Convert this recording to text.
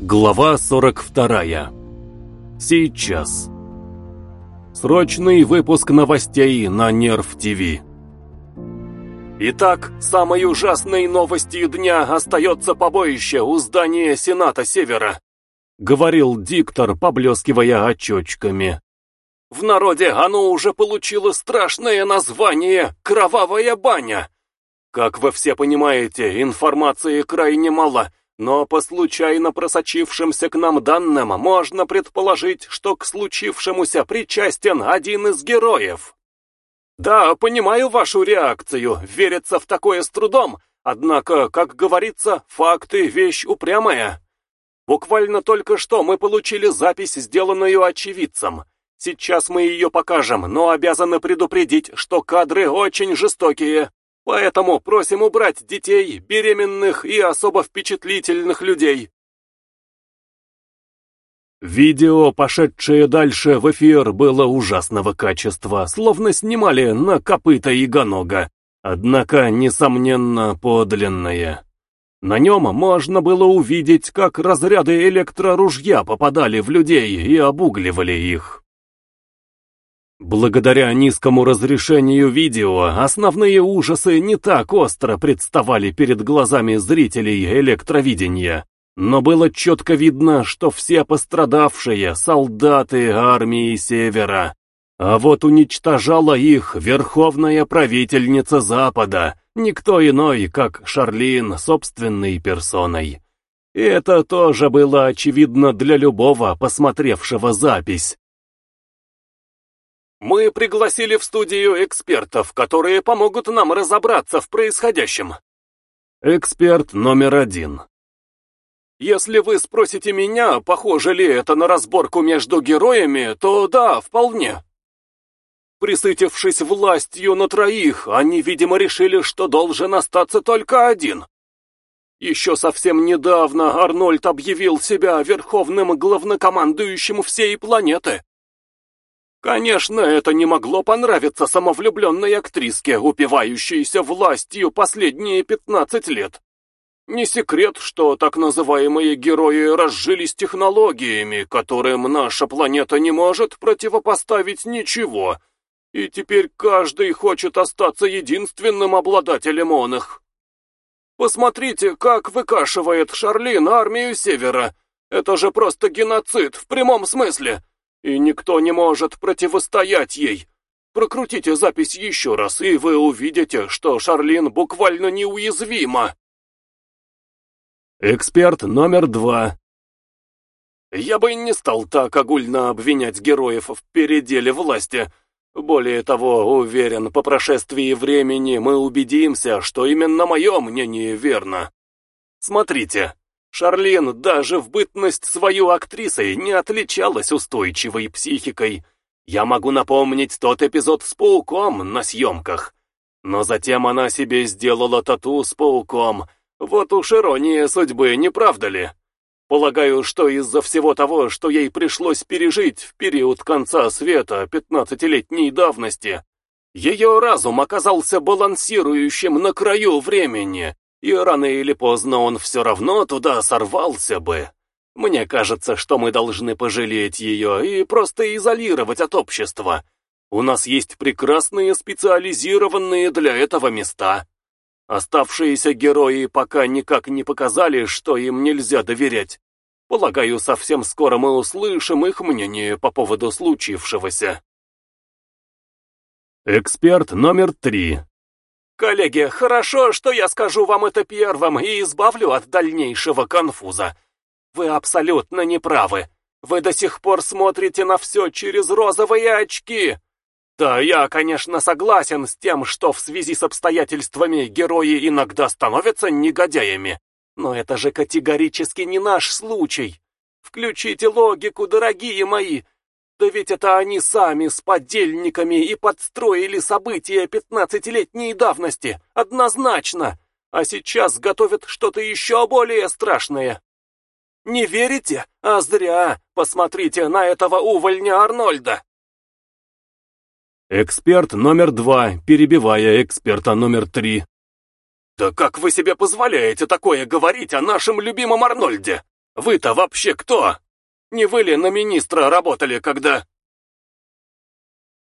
Глава 42. Сейчас. Срочный выпуск новостей на Нерв ТВ. Итак, самой ужасной новостью дня остается побоище у здания Сената Севера, говорил диктор, поблескивая очечками. В народе оно уже получило страшное название «Кровавая баня». Как вы все понимаете, информации крайне мало, но по случайно просочившимся к нам данным можно предположить, что к случившемуся причастен один из героев. Да, понимаю вашу реакцию, верится в такое с трудом, однако, как говорится, факты — вещь упрямая. Буквально только что мы получили запись, сделанную очевидцем. Сейчас мы ее покажем, но обязаны предупредить, что кадры очень жестокие. Поэтому просим убрать детей, беременных и особо впечатлительных людей. Видео, пошедшее дальше в эфир, было ужасного качества, словно снимали на копыта ягонога, однако, несомненно, подлинное. На нем можно было увидеть, как разряды электроружья попадали в людей и обугливали их. Благодаря низкому разрешению видео, основные ужасы не так остро представали перед глазами зрителей электровидения. Но было четко видно, что все пострадавшие — солдаты армии Севера. А вот уничтожала их верховная правительница Запада, никто иной, как Шарлин собственной персоной. И это тоже было очевидно для любого, посмотревшего запись. Мы пригласили в студию экспертов, которые помогут нам разобраться в происходящем. Эксперт номер один. Если вы спросите меня, похоже ли это на разборку между героями, то да, вполне. Присытившись властью на троих, они, видимо, решили, что должен остаться только один. Еще совсем недавно Арнольд объявил себя верховным главнокомандующим всей планеты. Конечно, это не могло понравиться самовлюбленной актриске, упивающейся властью последние 15 лет. Не секрет, что так называемые герои разжились технологиями, которым наша планета не может противопоставить ничего, и теперь каждый хочет остаться единственным обладателем он их. Посмотрите, как выкашивает Шарлин армию Севера. Это же просто геноцид в прямом смысле и никто не может противостоять ей. Прокрутите запись еще раз, и вы увидите, что Шарлин буквально неуязвима. Эксперт номер два. Я бы не стал так огульно обвинять героев в переделе власти. Более того, уверен, по прошествии времени мы убедимся, что именно мое мнение верно. Смотрите, Шарлин даже в бытность свою актрисой не отличалась устойчивой психикой. Я могу напомнить тот эпизод с пауком на съемках. Но затем она себе сделала тату с пауком. Вот уж ирония судьбы, не правда ли? Полагаю, что из-за всего того, что ей пришлось пережить в период конца света пятнадцатилетней давности, ее разум оказался балансирующим на краю времени, и рано или поздно он все равно туда сорвался бы. Мне кажется, что мы должны пожалеть ее и просто изолировать от общества. У нас есть прекрасные специализированные для этого места. Оставшиеся герои пока никак не показали, что им нельзя доверять. Полагаю, совсем скоро мы услышим их мнение по поводу случившегося. Эксперт номер три. Коллеги, хорошо, что я скажу вам это первым и избавлю от дальнейшего конфуза. Вы абсолютно не правы. Вы до сих пор смотрите на все через розовые очки. Да, я, конечно, согласен с тем, что в связи с обстоятельствами герои иногда становятся негодяями. Но это же категорически не наш случай. Включите логику, дорогие мои. Да ведь это они сами с подельниками и подстроили события пятнадцатилетней давности, однозначно, а сейчас готовят что-то еще более страшное. Не верите? А зря. Посмотрите на этого увольня Арнольда. Эксперт номер два, перебивая эксперта номер три. «Да как вы себе позволяете такое говорить о нашем любимом Арнольде? Вы-то вообще кто? Не вы ли на министра работали, когда...»